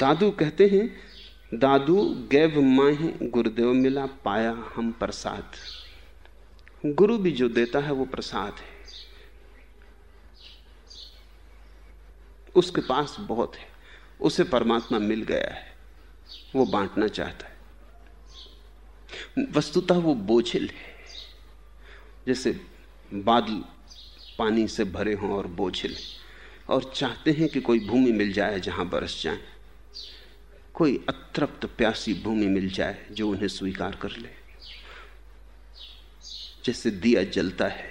दादू कहते हैं, दादू गैव माही गुरुदेव मिला पाया हम प्रसाद। गुरु भी जो देता है वो प्रसाद है। उसके पास बहुत है, उसे परमात्मा मिल गया है, वो बांटना चाहता है। वस्तुतः वो बोझिल है, जैसे बादल पानी से भरे हों और बोझिल और चाहते हैं कि कोई भूमि मिल जाए जहाँ बरस जाए। कोई अतृप्त प्यासी भूमि मिल जाए जो उन्हें स्वीकार कर ले। जैसे दिया जलता है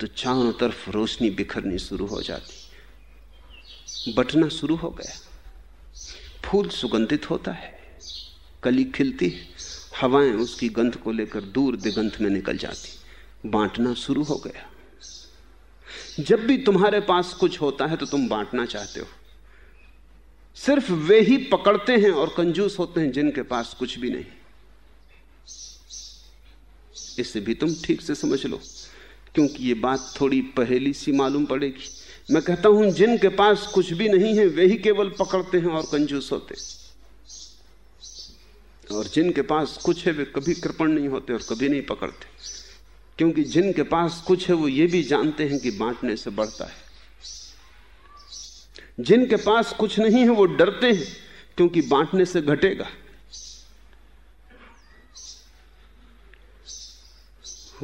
तो चारों तरफ़ रोशनी बिखरनी शुरू हो जाती। बटना शुरू हो गया। फूल सुगंधित होता है। कली खिलती हवाएँ उसकी गंध को लेकर दूर दिगंत में निकल जाती। बांटना शुरू हो गया। जब भी तुम्हारे पास कुछ होता है तो तुम बांटना चाहते हो। सिर्फ़ वे ही पकड़ते हैं और कंजूस होते हैं जिनके पास कुछ भी नहीं। इसे भी तुम ठीक से समझ लो, क्योंकि ये बात थोड़ी पहेली सी मालूम पड़ेगी। मैं कहता हूँ, जिनके पास कुछ भी नहीं है, वे ही केवल पकड़ते हैं और कंजूस होते और जिनके पास कुछ है, वे कभी कृपण नहीं होते और कभी नहीं पकड़ते। क्योंकि जिनके पास कुछ है, वो ये भी जानते हैं कि बांटने से बढ़ता है। जिनके पास कुछ नहीं है, वो डरते हैं, क्योंकि बांटने से घटेगा।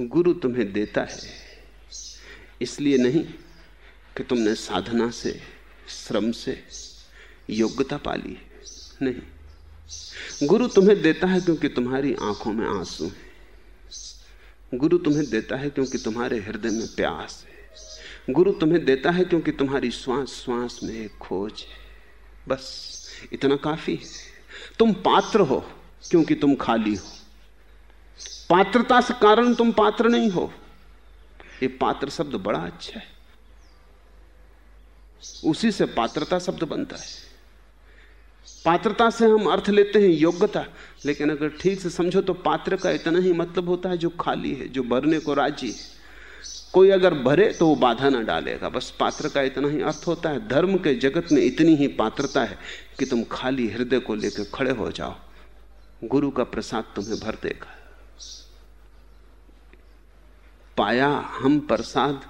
गुरु तुम्हें देता है, इसलिए नहीं कि तुमने साधना से, श्रम से योग्यता पाली नहीं। गुरु तुम्हें देता है क्योंकि तुम्हारी आँखों में आँसू है। गुरु तुम्हें देता है क्योंकि तुम्हारे हृदय में प्यास है। गुरु तुम्हें देता है क्योंकि तुम्हारी श्वास श्वास में एक खोज है। बस, इतना काफ़ी है। तुम पात्र हो क्योंकि तुम खाली हो। पात्रता से कारण तुम पात्र नहीं हो। ये पात्र शब्द बड़ा अच्छा है। उसी से पात्रता शब्द बनता है। पात्रता से हम अर्थ लेते हैं योग्यता, लेकिन अगर ठीक से समझो तो पात्र का इतना ही मतलब होता है जो खाली है, जो भरने को राज़ी है। कोई अगर भरे तो वो बाधा ना डालेगा। बस पात्र का इतना ही अर्थ होता है। धर्म के जगत में इतनी ही पात्रता है कि तुम खाली हृदय को लेकर खड़े हो जाओ। गुरु का प्रसाद तुम्हें भर देगा। पाया हम प्रसाद,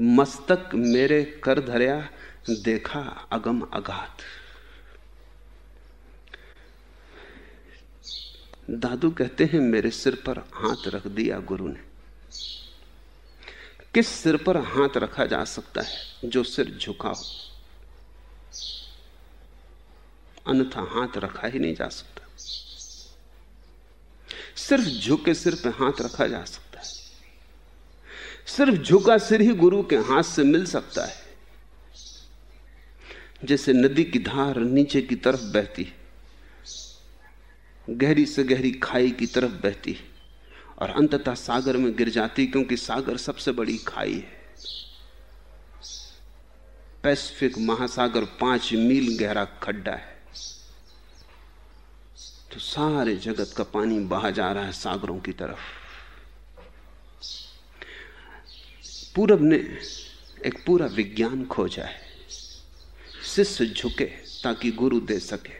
मस्तक मेरे कर धरया, देखा अगम अगाध दादू कहते हैं, मेरे सिर पर हाथ रख दिया गुरु ने। किस सिर पर हाथ रखा जा सकता है जो सिर झुका हो? अन्यथा हाथ रखा ही नहीं जा सकता। सिर्फ़ झुके सिर पर हाथ रखा जा सकता है। सिर्फ़ झुका सिर ही गुरु के हाथ से मिल सकता है, जैसे नदी की धार नीचे की तरफ़ बहती गहरी से गहरी खाई की तरफ़ बहती है। और अंततः सागर में गिर जाती क्योंकि सागर सबसे बड़ी खाई है। पैसिफिक महासागर पाँच मील गहरा खड्डा है। तो सारे जगत का पानी बहा जा रहा है सागरों की तरफ़। पूरब ने एक पूरा विज्ञान खोजा है। शिष्य झुके ताकि गुरु दे सके।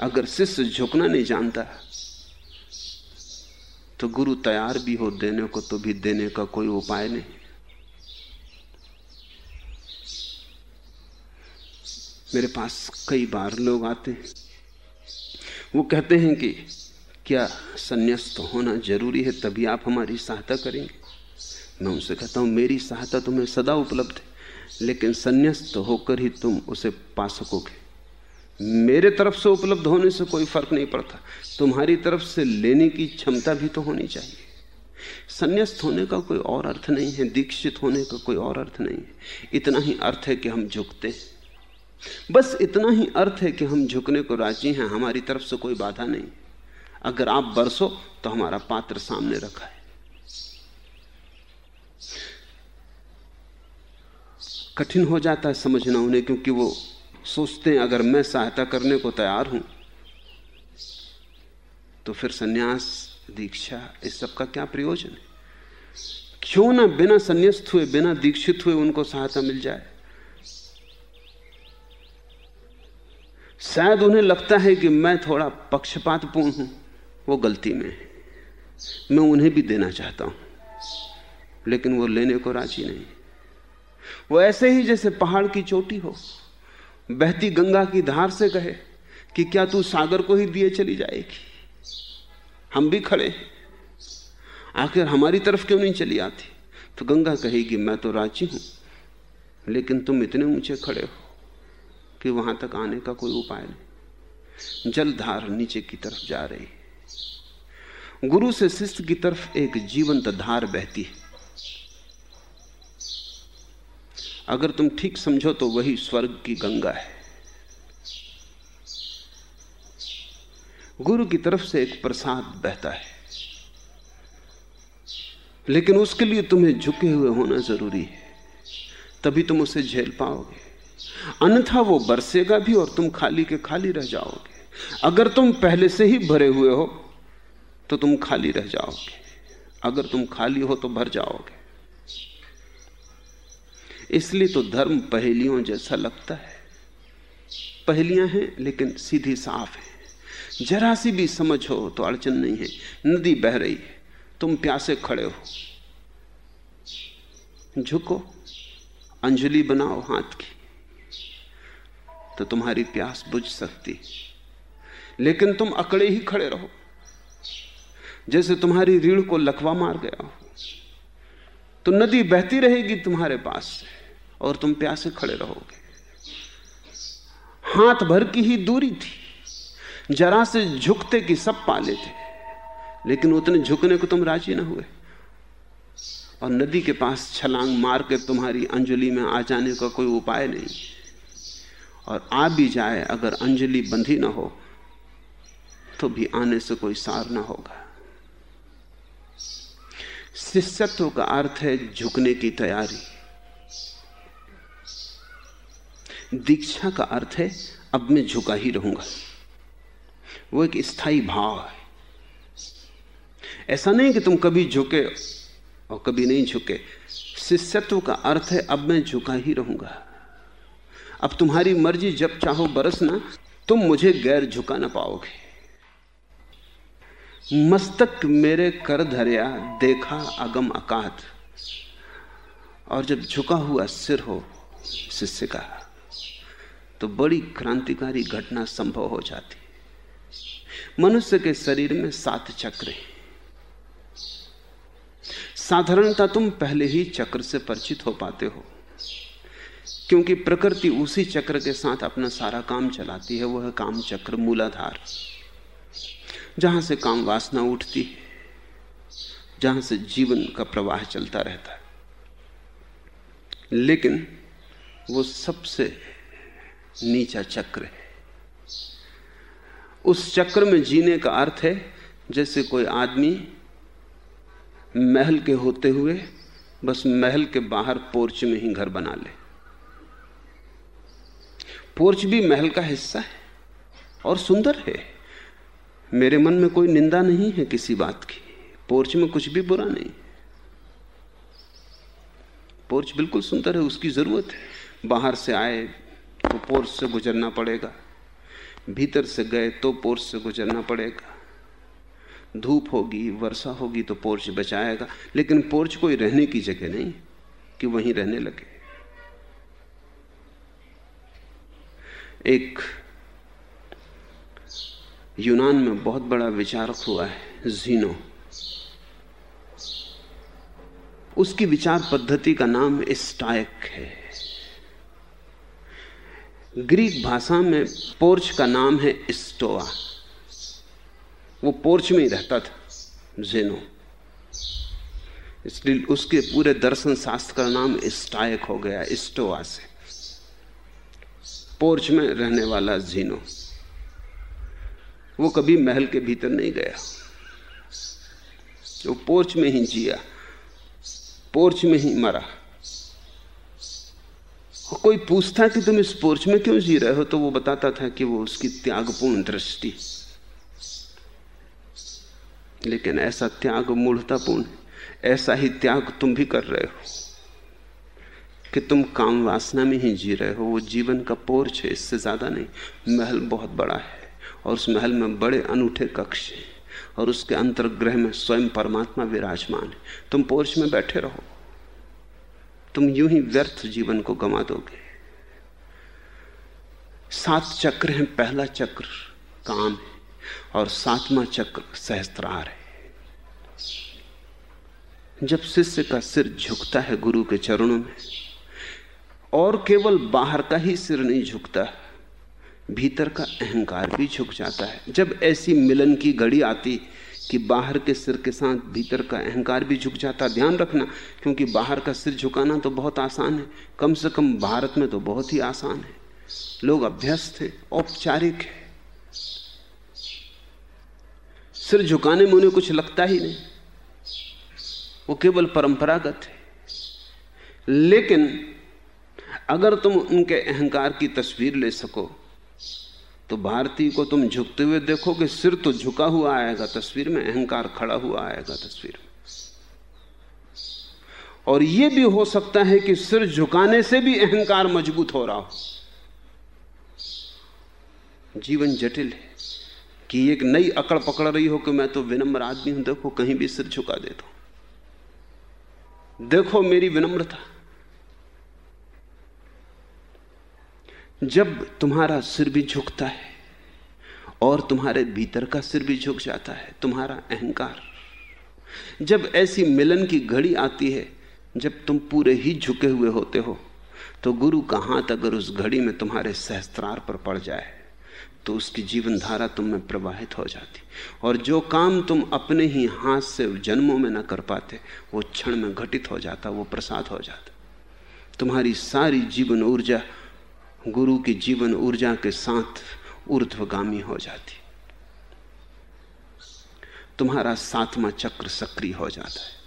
अगर शिष्य झुकना नहीं जानता तो गुरु तैयार भी हो देने को तो भी देने का कोई उपाय नहीं। मेरे पास कई बार लोग आते हैं। वो कहते हैं कि, क्या संन्यास्त होना ज़रूरी है तभी आप हमारी सहायता करेंगे? मैं उनसे कहता हूँ, मेरी सहायता तुम्हें सदा उपलब्ध है, लेकिन संन्यास्त होकर ही तुम उसे पा सकोगे। मेरे तरफ़ से उपलब्ध होने से कोई फ़र्क नहीं पड़ता। तुम्हारी तरफ़ से लेने की क्षमता भी तो होनी चाहिए। संन्यास्त होने का कोई और अर्थ नहीं है, दीक्षित होने का कोई और अर्थ नहीं है। इतना ही अर्थ है कि हम झुकते हैं। बस इतना ही अर्थ है कि हम झुकने को राज़ी हैं, हमारी तरफ़ से कोई बाधा नहीं। अगर आप बरसो तो हमारा पात्र सामने रखा है। कठिन हो जाता है समझना उन्हें, क्योंकि वो सोचते हैं, अगर मैं सहायता करने को तैयार हूँ तो फिर सन्यास, दीक्षा, इस सब का क्या प्रयोजन है? क्यों ना बिना संन्यास्त हुए, बिना दीक्षित हुए उनको सहायता मिल जाए? शायद उन्हें लगता है कि मैं थोड़ा पक्षपातपूर्ण हूँ, वो गलती में है। मैं उन्हें भी देना चाहता हूँ, लेकिन वो लेने को राज़ी नहीं। वो ऐसे ही जैसे पहाड़ की चोटी हो। बहती गंगा की धार से कहे कि क्या तू सागर को ही दिए चली जाएगी? हम भी खड़े आखिर हमारी तरफ़ क्यों नहीं चली आती? तो गंगा कहेगी, मैं तो राज़ी हूँ, लेकिन तुम इतने ऊँचे खड़े हो कि वहाँ तक आने का कोई उपाय नहीं। जलधार नीचे की तरफ़ जा रही गुरु से शिष्य की तरफ़ एक जीवंत धार बहती है। अगर तुम ठीक समझो तो वही स्वर्ग की गंगा है। गुरु की तरफ़ से एक प्रसाद बहता है। लेकिन उसके लिए तुम्हें झुके हुए होना ज़रूरी है। तभी तुम उसे झेल पाओगे। अन्यथा वो बरसेगा भी और तुम खाली के खाली रह जाओगे। अगर तुम पहले से ही भरे हुए हो तो तुम खाली रह जाओगे। अगर तुम खाली हो तो भर जाओगे। इसलिए तो धर्म पहेलियों जैसा लगता है। पहेलियाँ हैं, लेकिन सीधी साफ़ है। जरा सी भी समझ हो तो अड़चन नहीं है। नदी बह रही है, तुम प्यासे खड़े हो। झुको, अंजलि बनाओ हाथ की तो तुम्हारी प्यास बुझ सकती। लेकिन तुम अकड़े ही खड़े रहो। जैसे तुम्हारी रीढ़ को लकवा मार गया हो तो नदी बहती रहेगी तुम्हारे पास से। और तुम प्यासे खड़े रहोगे। हाथ भर की ही दूरी थी। जरा से झुकते कि सब पाले थे। लेकिन उतने झुकने को तुम राज़ी ना हुए। और नदी के पास छलांग मार के तुम्हारी अंजलि में आ जाने का कोई उपाय नहीं। और आ भी जाए अगर अंजलि बंधी ना हो तो भी आने से कोई सार ना होगा। शिष्यत्व का अर्थ है झुकने की तैयारी। दीक्षा का अर्थ है, अब मैं झुका ही रहूँगा। वो एक स्थायी भाव है। ऐसा नहीं कि तुम कभी झुके और कभी नहीं झुके। शिष्यत्व का अर्थ है, अब मैं झुका ही रहूँगा। अब तुम्हारी मर्ज़ी, जब चाहो बरसना, तुम मुझे गैर झुका ना पाओगे। मस्तक मेरे कर धरिया, देखा अगम अकात। और जब झुका हुआ सिर हो, शिष्य का तो बड़ी क्रांतिकारी घटना संभव हो जाती मनुष्य के शरीर में सात चक्र हैं। साधारणता तुम पहले ही चक्र से परिचित हो पाते हो, क्योंकि प्रकृति उसी चक्र के साथ अपना सारा काम चलाती है, वह काम चक्र मूलाधार, जहाँ से काम वासना उठती है, जहाँ से जीवन का प्रवाह चलता रहता है। लेकिन वो सबसे नीचा चक्र है। उस चक्र में जीने का अर्थ है, जैसे कोई आदमी महल के होते हुए बस महल के बाहर पोर्च में ही घर बना ले। पोर्च भी महल का हिस्सा है और सुंदर है। मेरे मन में कोई निंदा नहीं है किसी बात की। पोर्च में कुछ भी बुरा नहीं। पोर्च बिल्कुल सुंदर है, उसकी ज़रूरत है। बाहर से आए तो पोर्स से गुजरना पड़ेगा। भीतर से गए तो पोर्स से गुजरना पड़ेगा। धूप होगी, वर्षा होगी तो पोर्च बचाएगा। लेकिन पोर्च कोई रहने की जगह नहीं कि वहीं रहने लगे। एक यूनान में बहुत बड़ा विचारक हुआ है, जीनो। उसकी विचार पद्धति का नाम स्टाइक है। ग्रीक भाषा में पोर्च का नाम है स्टोआ वो पोर्च में ही रहता था, जेनो। इसलिए उसके पूरे दर्शन शास्त्र का नाम स्टाइक हो गया स्टोआ से। पोर्च में रहने वाला जीनो। वो कभी महल के भीतर नहीं गया। वो पोर्च में ही जिया, पोर्च में ही मरा। कोई पूछता कि तुम इस पोर्च में क्यों जी रहे हो? तो वो बताता था कि वो उसकी त्यागपूर्ण दृष्टि। लेकिन ऐसा त्याग मूढ़तापूर्ण ऐसा ही त्याग तुम भी कर रहे हो। कि तुम काम वासना में ही जी रहे हो। वो जीवन का पोर्च है, इससे ज़्यादा नहीं। महल बहुत बड़ा है और उस महल में बड़े अनूठे कक्ष हैं और उसके अंतर्ग्रह में स्वयं परमात्मा विराजमान है। तुम पोर्च में बैठे रहो। तुम यूँ ही व्यर्थ जीवन को गंवा दोगे। सात चक्र हैं, पहला चक्र काम है, और सातवां चक्र सहस्त्रार है। जब शिष्य का सिर झुकता है गुरु के चरणों में, और केवल बाहर का ही सिर नहीं झुकता, भीतर का अहंकार भी झुक जाता है। जब ऐसी मिलन की घड़ी आती कि बाहर के सिर के साथ भीतर का अहंकार भी झुक जाता। ध्यान रखना, क्योंकि बाहर का सिर झुकाना तो बहुत आसान है। कम से कम भारत में तो बहुत ही आसान है। लोग अभ्यस्त हैं, औपचारिक है। सिर झुकाने में उन्हें कुछ लगता ही नहीं। वो केवल परंपरागत है। लेकिन अगर तुम उनके अहंकार की तस्वीर ले सको तो भारतीय को तुम झुकते हुए देखोगे, सिर तो झुका हुआ आएगा तस्वीर में, अहंकार खड़ा हुआ आएगा तस्वीर में। और यह भी हो सकता है कि सिर झुकाने से भी अहंकार मज़बूत हो रहा हो। जीवन जटिल है कि एक नई अकड़ पकड़ रही हो कि मैं तो विनम्र आदमी हूँ, देखो कहीं भी सिर झुका देता हूँ देखो मेरी विनम्रता। जब तुम्हारा सिर भी झुकता है और तुम्हारे भीतर का सिर भी झुक जाता है, तुम्हारा अहंकार, जब ऐसी मिलन की घड़ी आती है, जब तुम पूरे ही झुके हुए होते हो तो गुरु का हाथ अगर उस घड़ी में तुम्हारे सहस्त्रार पर पड़ जाए तो उसकी जीवन धारा तुम में प्रवाहित हो जाती। और जो काम तुम अपने ही हाथ से जन्मों में ना कर पाते, वो क्षण में घटित हो जाता, वो प्रसाद हो जाता। तुम्हारी सारी जीवन ऊर्जा गुरु की जीवन ऊर्जा के साथ ऊर्ध्वगामी हो जाती। तुम्हारा सातवां चक्र सक्रिय हो जाता है।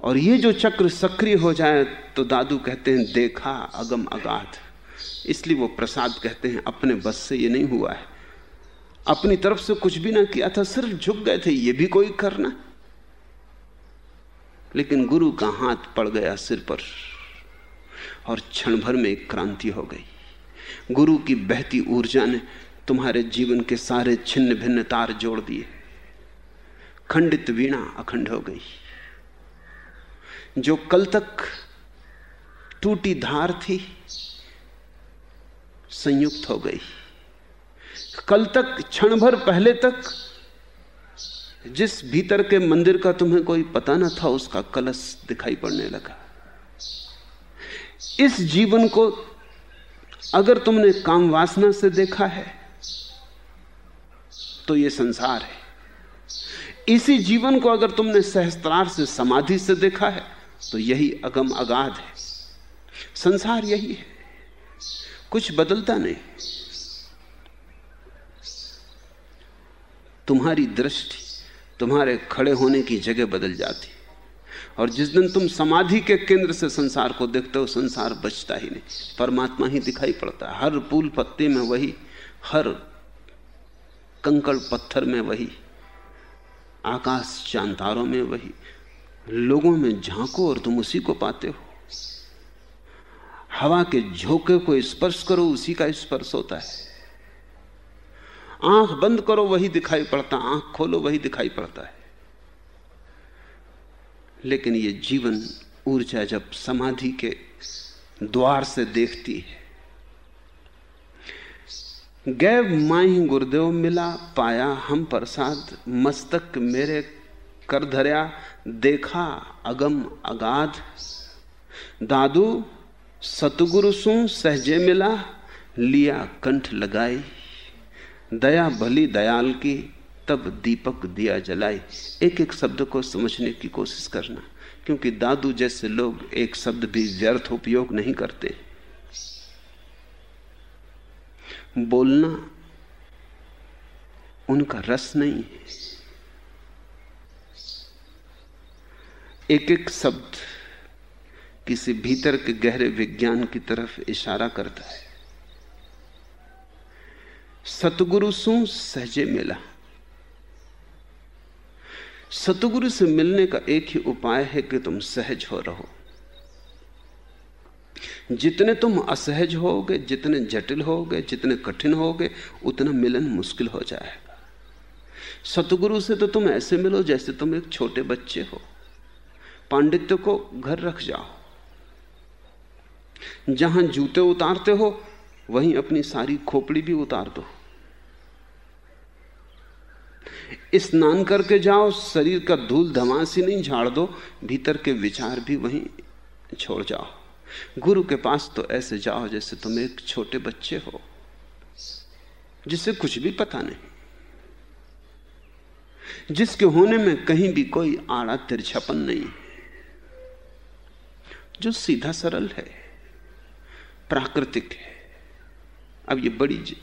और ये जो चक्र सक्रिय हो जाए तो दादू कहते हैं, देखा अगम अगाध। इसलिए वो प्रसाद कहते हैं, अपने बस से ये नहीं हुआ है। अपनी तरफ़ से कुछ भी ना किया था, सिर्फ़ झुक गए थे, ये भी कोई करना। लेकिन गुरु का हाथ पड़ गया सिर पर। और क्षण भर में एक क्रांति हो गई। गुरु की बहती ऊर्जा ने तुम्हारे जीवन के सारे छिन्न भिन्न तार जोड़ दिए। खंडित वीणा अखंड हो गई। जो कल तक टूटी धार थी, संयुक्त हो गई। कल तक क्षण भर पहले तक, जिस भीतर के मंदिर का तुम्हें कोई पता ना था, उसका कलश दिखाई पड़ने लगा। इस जीवन को अगर तुमने काम वासना से देखा है तो यह संसार है। इसी जीवन को अगर तुमने सहस्त्रार से समाधि से देखा है तो यही अगम अगाध है। संसार यही है। कुछ बदलता नहीं। तुम्हारी दृष्टि, तुम्हारे खड़े होने की जगह बदल जाती। और जिस दिन तुम समाधि के केंद्र से संसार को देखते हो, संसार बचता ही नहीं। परमात्मा ही दिखाई पड़ता है। हर पुल पत्ते में वही, हर कंकड़ पत्थर में वही, आकाश चांतारों में वही, लोगों में झांको और तुम उसी को पाते हो। हवा के झोंके को स्पर्श करो, उसी का स्पर्श होता है। आँख बंद करो, वही दिखाई पड़ता आँख खोलो, वही दिखाई पड़ता है। लेकिन ये जीवन ऊर्जा जब समाधि के द्वार से देखती है। गैब माही गुरुदेव मिला, पाया हम प्रसाद, मस्तक मेरे कर धरया, देखा अगम अगाध। दादू, सतगुरु सु सहजे मिला, लिया कंठ लगाई। दया भली दयाल की तब दीपक दिया जलाई एक एक शब्द को समझने की कोशिश करना, क्योंकि दादू जैसे लोग एक शब्द भी व्यर्थ उपयोग नहीं करते। बोलना उनका रस नहीं है। एक एक शब्द किसी भीतर के गहरे विज्ञान की तरफ़ इशारा करता है। सतगुरु सु सहजे मिला। सतगुरु से मिलने का एक ही उपाय है कि तुम सहज हो रहो। जितने तुम असहज होगे, जितने जटिल होगे, जितने कठिन होगे, उतना मिलन मुश्किल हो जाएगा। सतगुरु से तो तुम ऐसे मिलो जैसे तुम एक छोटे बच्चे हो। पांडित्य को घर रख जाओ। जहाँ जूते उतारते हो, वहीं अपनी सारी खोपड़ी भी उतार दो। स्नान करके जाओ, शरीर का धूल धमास ही नहीं झाड़ दो, भीतर के विचार भी वहीं छोड़ जाओ। गुरु के पास तो ऐसे जाओ जैसे तुम एक छोटे बच्चे हो, जिसे कुछ भी पता नहीं। जिसके होने में कहीं भी कोई आड़ा तिरछपन नहीं जो सीधा सरल है, प्राकृतिक है। अब ये बड़ी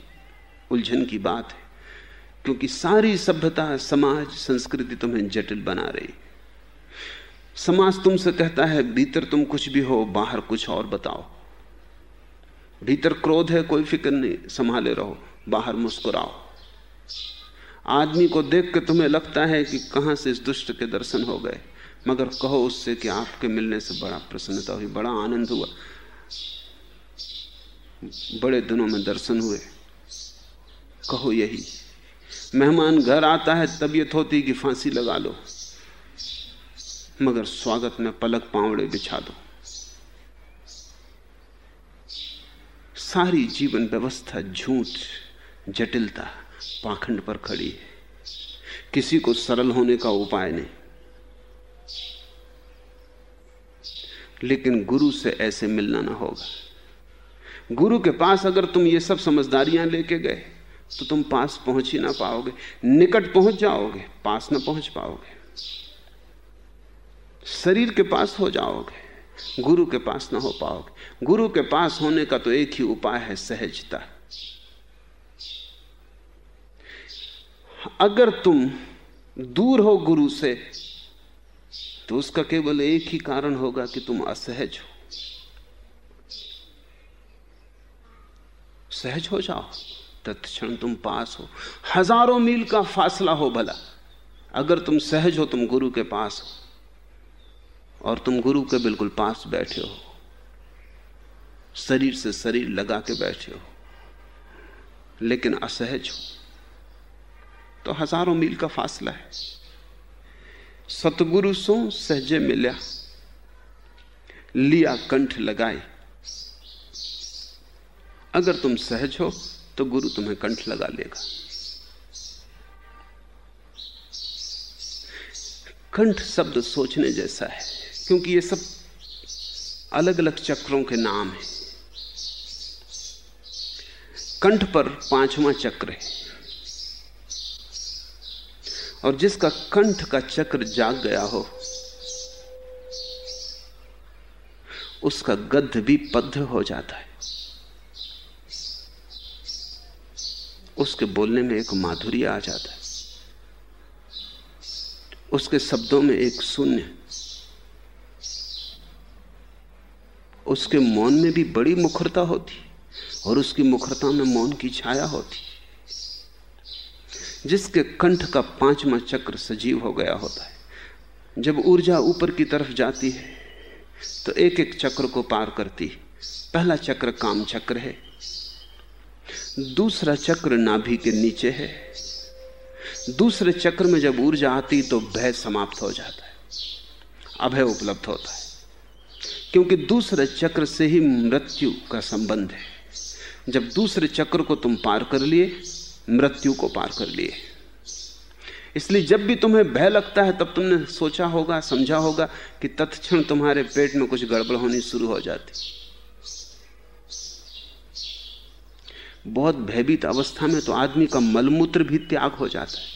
उलझन की बात है। क्योंकि सारी सभ्यता, समाज, संस्कृति तुम्हें जटिल बना रही। समाज तुमसे कहता है, भीतर तुम कुछ भी हो, बाहर कुछ और बताओ। भीतर क्रोध है, कोई फ़िक्र नहीं, संभाले रहो, बाहर मुस्कुराओ। आदमी को देख के तुम्हें लगता है कि कहाँ से इस दुष्ट के दर्शन हो गए। मगर कहो उससे कि आपके मिलने से बड़ा प्रसन्नता हुई, बड़ा आनंद हुआ। बड़े दिनों में दर्शन हुए। कहो यही मेहमान घर आता है, तबीयत होती कि फांसी लगा लो। मगर स्वागत में पलक पावड़े बिछा दो। सारी जीवन व्यवस्था झूठ, जटिलता पाखंड पर खड़ी है। किसी को सरल होने का उपाय नहीं। लेकिन गुरु से ऐसे मिलना ना होगा। गुरु के पास अगर तुम ये सब समझदारियाँ लेके गए तो तुम पास पहुँच ही ना पाओगे। निकट पहुँच जाओगे, पास ना पहुँच पाओगे। शरीर के पास हो जाओगे, गुरु के पास ना हो पाओगे। गुरु के पास होने का तो एक ही उपाय है, सहजता। अगर तुम दूर हो गुरु से तो उसका केवल एक ही कारण होगा कि तुम असहज हो। सहज हो जाओ। तत्क्षण तुम पास हो। हज़ारों मील का फासला हो भला। अगर तुम सहज हो, तुम गुरु के पास हो। और तुम गुरु के बिल्कुल पास बैठे हो। शरीर से शरीर लगा के बैठे हो। लेकिन असहज हो। तो हज़ारों मील का फासला है। सतगुरु सो सहजे मिल्या। लिया कंठ लगाए। अगर तुम सहज हो तो गुरु तुम्हें कंठ लगा लेगा। कंठ शब्द सोचने जैसा है, क्योंकि ये सब अलग अलग चक्रों के नाम हैं। कंठ पर पांचवा चक्र है। और जिसका कंठ का चक्र जाग गया हो, उसका गद्ध भी पद्ध हो जाता है। उसके बोलने में एक माधुर्य आ जाता है। उसके शब्दों में एक शून्य। उसके मौन में भी बड़ी मुखरता होती और उसकी मुखरता में मौन की छाया होती जिसके कंठ का पांचवा चक्र सजीव हो गया होता है। जब ऊर्जा ऊपर की तरफ़ जाती है तो एक एक चक्र को पार करती पहला चक्र काम चक्र है। दूसरा चक्र नाभि के नीचे है। दूसरे चक्र में जब ऊर्जा आती तो भय समाप्त हो जाता है, अभय उपलब्ध होता है, क्योंकि दूसरे चक्र से ही मृत्यु का संबंध है। जब दूसरे चक्र को तुम पार कर लिए, मृत्यु को पार कर लिए। इसलिए जब भी तुम्हें भय लगता है, तब तुमने सोचा होगा, समझा होगा कि तत्क्षण तुम्हारे पेट में कुछ गड़बड़ होनी शुरू हो जाती। बहुत भयभीत अवस्था में तो आदमी का मलमूत्र भी त्याग हो जाता है।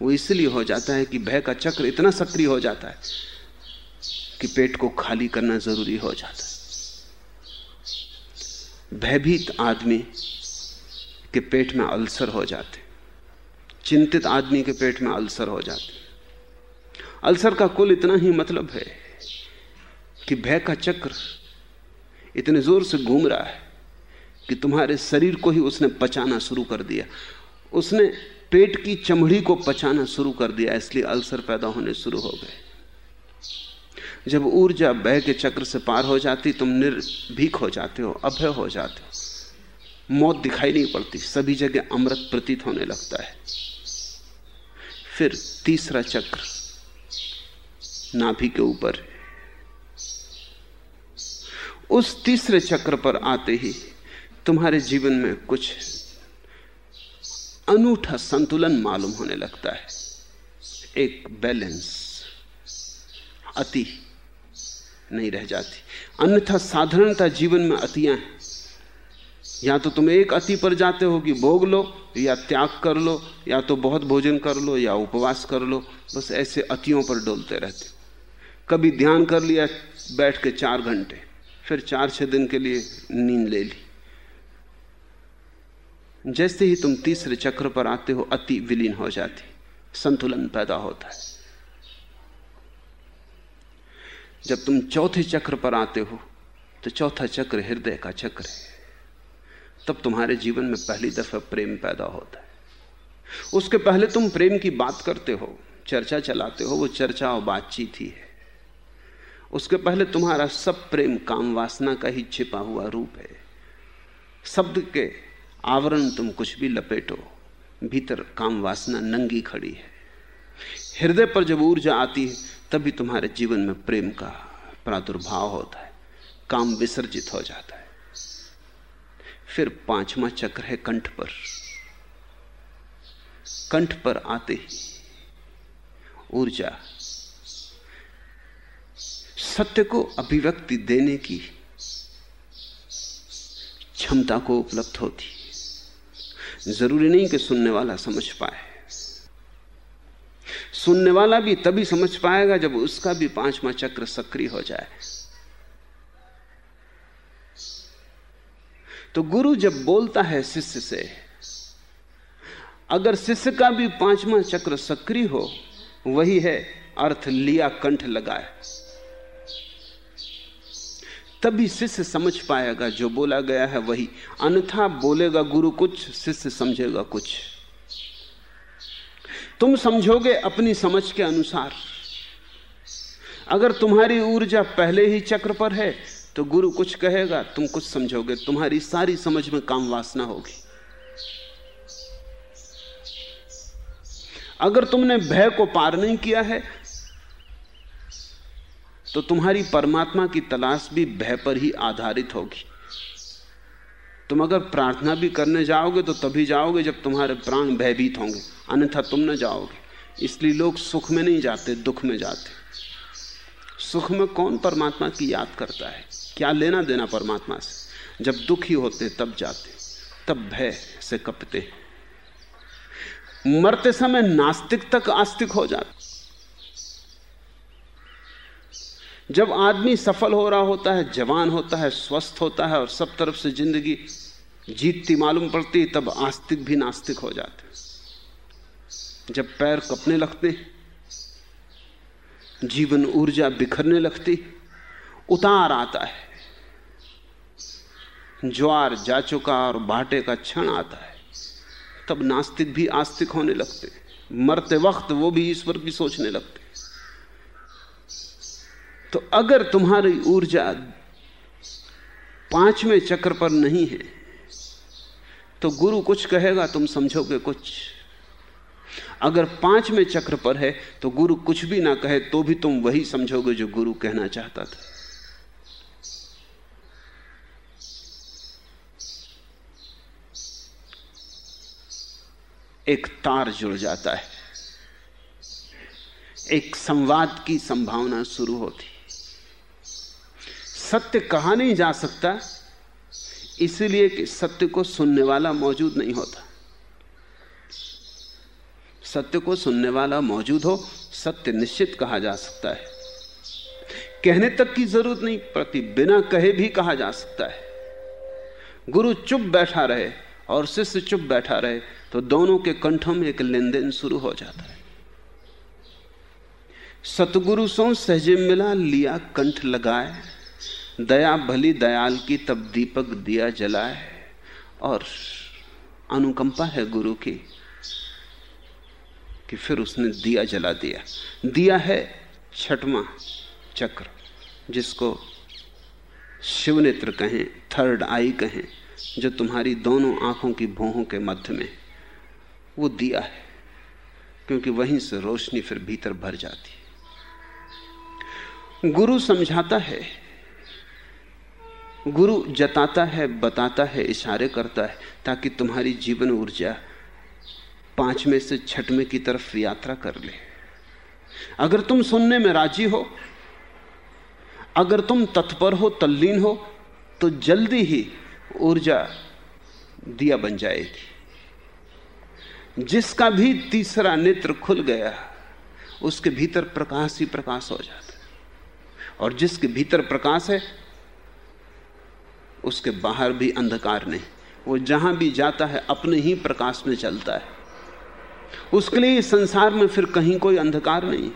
वो इसलिए हो जाता है कि भय का चक्र इतना सक्रिय हो जाता है कि पेट को खाली करना ज़रूरी हो जाता है। भयभीत आदमी के पेट में अल्सर हो जाते चिंतित आदमी के पेट में अल्सर हो जाते अल्सर का कुल इतना ही मतलब है कि भय का चक्र इतने ज़ोर से घूम रहा है कि तुम्हारे शरीर को ही उसने पचाना शुरू कर दिया। उसने पेट की चमड़ी को पचाना शुरू कर दिया, इसलिए अल्सर पैदा होने शुरू हो गए। जब ऊर्जा बह के चक्र से पार हो जाती, तुम निर्भीक हो जाते हो, अभय हो जाते हो। मौत दिखाई नहीं पड़ती, सभी जगह अमृत प्रतीत होने लगता है। फिर तीसरा चक्र, नाभि के ऊपर। उस तीसरे चक्र पर आते ही तुम्हारे जीवन में कुछ अनूठा संतुलन मालूम होने लगता है। एक बैलेंस अति नहीं रह जाती। अन्यथा साधारणता जीवन में अतियाँ हैं। या तो तुम एक अति पर जाते हो कि भोग लो, या त्याग कर लो, या तो बहुत भोजन कर लो, या उपवास कर लो, बस ऐसे अतियों पर डोलते रहते। हो कभी ध्यान कर लिया, बैठ के चार घंटे, फिर चार छह दिन के लिए नींद ले ली। जैसे ही तुम तीसरे चक्र पर आते हो, अति विलीन हो जाती, संतुलन पैदा होता है। जब तुम चौथे चक्र पर आते हो तो चौथा चक्र हृदय का चक्र है। तब तुम्हारे जीवन में पहली दफ़ा प्रेम पैदा होता है। उसके पहले तुम प्रेम की बात करते हो, चर्चा चलाते हो, वो चर्चा और बातचीत ही है। उसके पहले तुम्हारा सब प्रेम, काम वासना का ही छिपा हुआ रूप है। शब्द के आवरण तुम कुछ भी लपेटो, भीतर काम वासना नंगी खड़ी है। हृदय पर जब ऊर्जा आती है, तभी तुम्हारे जीवन में प्रेम का प्रादुर्भाव होता है, काम विसर्जित हो जाता है। फिर पांचवा चक्र है कंठ पर। कंठ पर आते ही ऊर्जा सत्य को अभिव्यक्ति देने की क्षमता को उपलब्ध होती। ज़रूरी नहीं कि सुनने वाला समझ पाए। सुनने वाला भी तभी समझ पाएगा जब उसका भी पांचवा चक्र सक्रिय हो जाए। तो गुरु जब बोलता है शिष्य से, अगर शिष्य का भी पांचवा चक्र सक्रिय हो, वही है अर्थ लिया कंठ लगाए। तभी शिष्य समझ पाएगा, जो बोला गया है वही। अन्यथा बोलेगा, गुरु, कुछ शिष्य समझेगा कुछ। तुम समझोगे अपनी समझ के अनुसार। अगर तुम्हारी ऊर्जा पहले ही चक्र पर है तो गुरु कुछ कहेगा, तुम कुछ समझोगे। तुम्हारी सारी समझ में काम वासना होगी। अगर तुमने भय को पार नहीं किया है तो तुम्हारी परमात्मा की तलाश भी भय पर ही आधारित होगी। तुम अगर प्रार्थना भी करने जाओगे तो तभी जाओगे जब तुम्हारे प्राण भयभीत होंगे। अन्यथा तुम न जाओगे। इसलिए लोग सुख में नहीं जाते, दुख में जाते। सुख में कौन परमात्मा की याद करता है? क्या लेना देना परमात्मा से? जब दुखी होते, तब जाते, तब भय से कपते। मरते समय नास्तिक तक आस्तिक हो जाते। जब आदमी सफल हो रहा होता है, जवान होता है, स्वस्थ होता है और सब तरफ़ से ज़िंदगी जीतती मालूम पड़ती, तब आस्तिक भी नास्तिक हो जाते जब पैर कपने लगते जीवन ऊर्जा बिखरने लगती उतार आता है। ज्वार जा चुका और बाटे का क्षण आता है, तब नास्तिक भी आस्तिक होने लगते मरते वक्त वो भी ईश्वर की सोचने लगते तो अगर तुम्हारी ऊर्जा पाँचवें चक्र पर नहीं है तो गुरु कुछ कहेगा, तुम समझोगे कुछ। अगर पाँचवें चक्र पर है तो गुरु कुछ भी ना कहे तो भी तुम वही समझोगे जो गुरु कहना चाहता था। एक तार जुड़ जाता है। एक संवाद की संभावना शुरू होती सत्य कहा नहीं जा सकता, इसलिए कि सत्य को सुनने वाला मौजूद नहीं होता। सत्य को सुनने वाला मौजूद हो, सत्य निश्चित कहा जा सकता है। कहने तक की ज़रूरत नहीं पड़ती बिना कहे भी कहा जा सकता है। गुरु चुप बैठा रहे और शिष्य चुप बैठा रहे तो दोनों के कंठों में एक लेन देन शुरू हो जाता है। सतगुरु सो सहजे मिला, लिया कंठ लगाए दया भली दयाल की तब दीपक दिया जलाए। और अनुकंपा है गुरु की कि फिर उसने दिया जला दिया। दिया है छठवा चक्र, जिसको शिव नेत्र कहें थर्ड आई कहें, जो तुम्हारी दोनों आँखों की भोहों के मध्य में, वो दिया है, क्योंकि वहीं से रोशनी फिर भीतर भर जाती। है गुरु समझाता है गुरु जताता है, बताता है, इशारे करता है, ताकि तुम्हारी जीवन ऊर्जा पाँच में से छठवें की तरफ़ यात्रा कर ले। अगर तुम सुनने में राज़ी हो, अगर तुम तत्पर हो, तल्लीन हो तो जल्दी ही ऊर्जा दिया बन जाएगी। जिसका भी तीसरा नेत्र खुल गया, उसके भीतर प्रकाश ही प्रकाश हो जाता है। और जिसके भीतर प्रकाश है उसके बाहर भी अंधकार नहीं। वो जहाँ भी जाता है, अपने ही प्रकाश में चलता है। उसके लिए संसार में फिर कहीं कोई अंधकार नहीं।